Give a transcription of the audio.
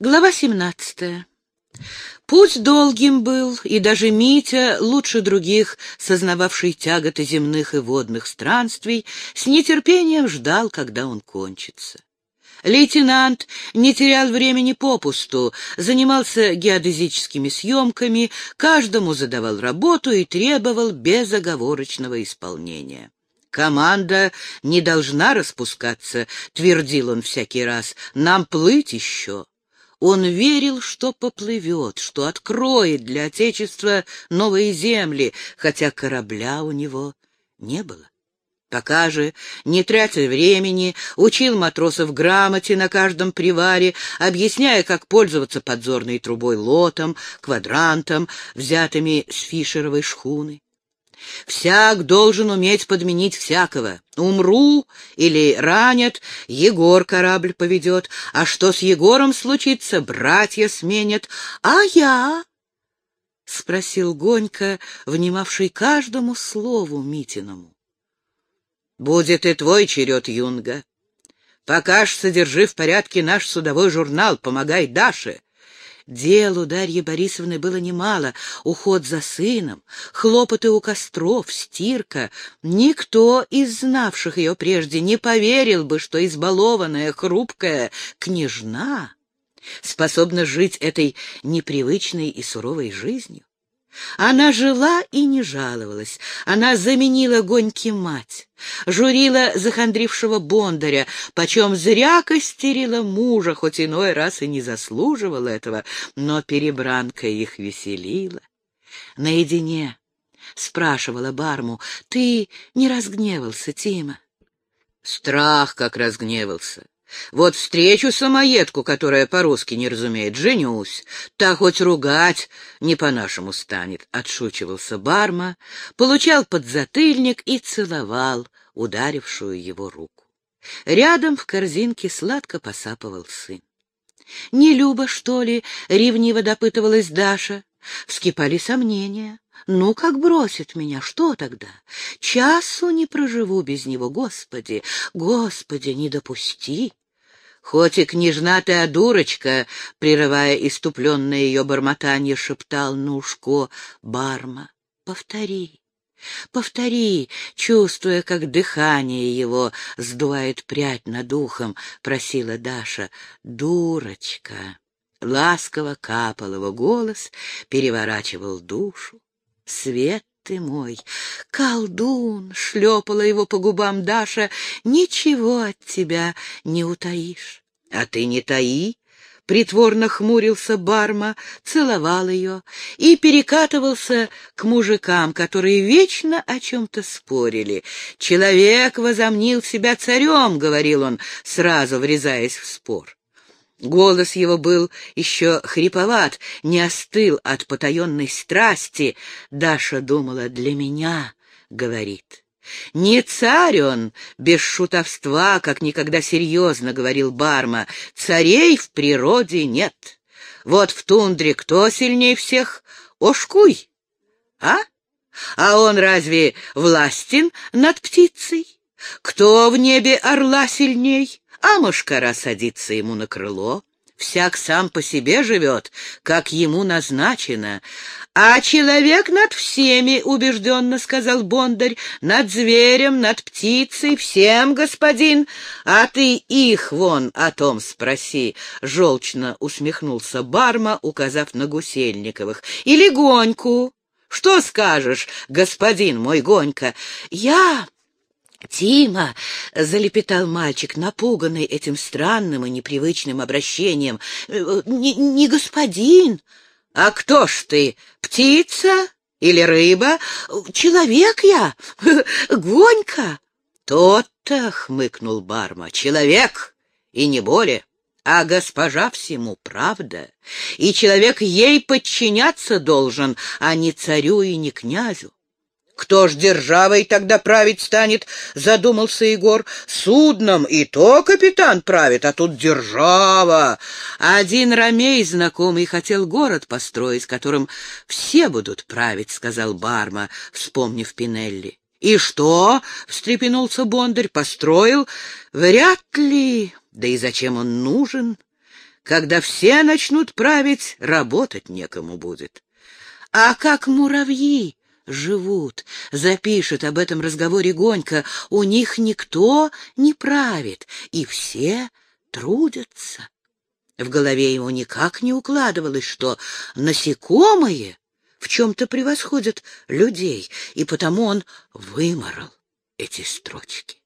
Глава семнадцатая. Путь долгим был, и даже Митя, лучше других, сознававший тяготы земных и водных странствий, с нетерпением ждал, когда он кончится. Лейтенант не терял времени попусту, занимался геодезическими съемками, каждому задавал работу и требовал безоговорочного исполнения. «Команда не должна распускаться», — твердил он всякий раз, — «нам плыть еще». Он верил, что поплывет, что откроет для Отечества новые земли, хотя корабля у него не было. Пока же, не тратя времени, учил матросов грамоте на каждом приваре, объясняя, как пользоваться подзорной трубой лотом, квадрантом, взятыми с фишеровой шхуны. Всяк должен уметь подменить всякого. Умру или ранят, Егор корабль поведет. А что с Егором случится, братья сменят. А я? — спросил Гонька, внимавший каждому слову Митиному. — Будет и твой черед, Юнга. Пока ж содержи в порядке наш судовой журнал, помогай Даше. Дел у Дарьи Борисовны было немало. Уход за сыном, хлопоты у костров, стирка. Никто из знавших ее прежде не поверил бы, что избалованная, хрупкая княжна способна жить этой непривычной и суровой жизнью. Она жила и не жаловалась. Она заменила Гоньке мать, журила захандрившего бондаря, почем зря костерила мужа, хоть иной раз и не заслуживал этого, но перебранка их веселила. Наедине спрашивала Барму, «Ты не разгневался, Тима?» Страх как разгневался. Вот встречу самоедку, которая по-русски не разумеет, женюсь. Та хоть ругать не по-нашему станет, — отшучивался Барма, получал подзатыльник и целовал ударившую его руку. Рядом в корзинке сладко посапывал сын. «Не Люба, что ли?» — ревниво допытывалась Даша. Вскипали сомнения. Ну, как бросит меня, что тогда? Часу не проживу без него, Господи, Господи, не допусти. Хоть и княжна ты, а дурочка, прерывая иступленное ее бормотание, шептал Нушко Барма. Повтори, повтори, чувствуя, как дыхание его сдувает прядь над ухом, просила Даша. Дурочка. Ласково капал его голос, переворачивал душу. Свет ты мой, колдун, шлепала его по губам Даша, ничего от тебя не утаишь. А ты не таи, притворно хмурился Барма, целовал ее и перекатывался к мужикам, которые вечно о чем-то спорили. «Человек возомнил себя царем», — говорил он, сразу врезаясь в спор. Голос его был еще хриповат, не остыл от потаенной страсти. Даша думала, для меня, — говорит. «Не царь он, без шутовства, как никогда серьезно», — говорил Барма. «Царей в природе нет. Вот в тундре кто сильнее всех? Ошкуй, а? А он разве властен над птицей? Кто в небе орла сильней? А мошкара садится ему на крыло. Всяк сам по себе живет, как ему назначено. А человек над всеми, — убежденно сказал Бондарь, — над зверем, над птицей, всем, господин. А ты их вон о том спроси, — желчно усмехнулся Барма, указав на Гусельниковых. Или Гоньку. Что скажешь, господин мой Гонька? Я... «Тима!» — залепетал мальчик, напуганный этим странным и непривычным обращением. «Э, «Не, не господин!» «А кто ж ты? Птица или рыба? Человек я! Гонька!» «Тот-то!» — хмыкнул Барма. «Человек! И не более!» а госпожа всему правда, и человек ей подчиняться должен, а не царю и не князю. Кто ж державой тогда править станет, задумался Егор. Судном и то капитан правит, а тут держава. Один ромей знакомый хотел город построить, которым все будут править, сказал Барма, вспомнив Пинелли. «И что?» — встрепенулся Бондарь. «Построил? Вряд ли. Да и зачем он нужен? Когда все начнут править, работать некому будет. А как муравьи живут, запишет об этом разговоре Гонька, у них никто не правит, и все трудятся. В голове ему никак не укладывалось, что насекомые в чем-то превосходят людей, и потому он выморал эти строчки.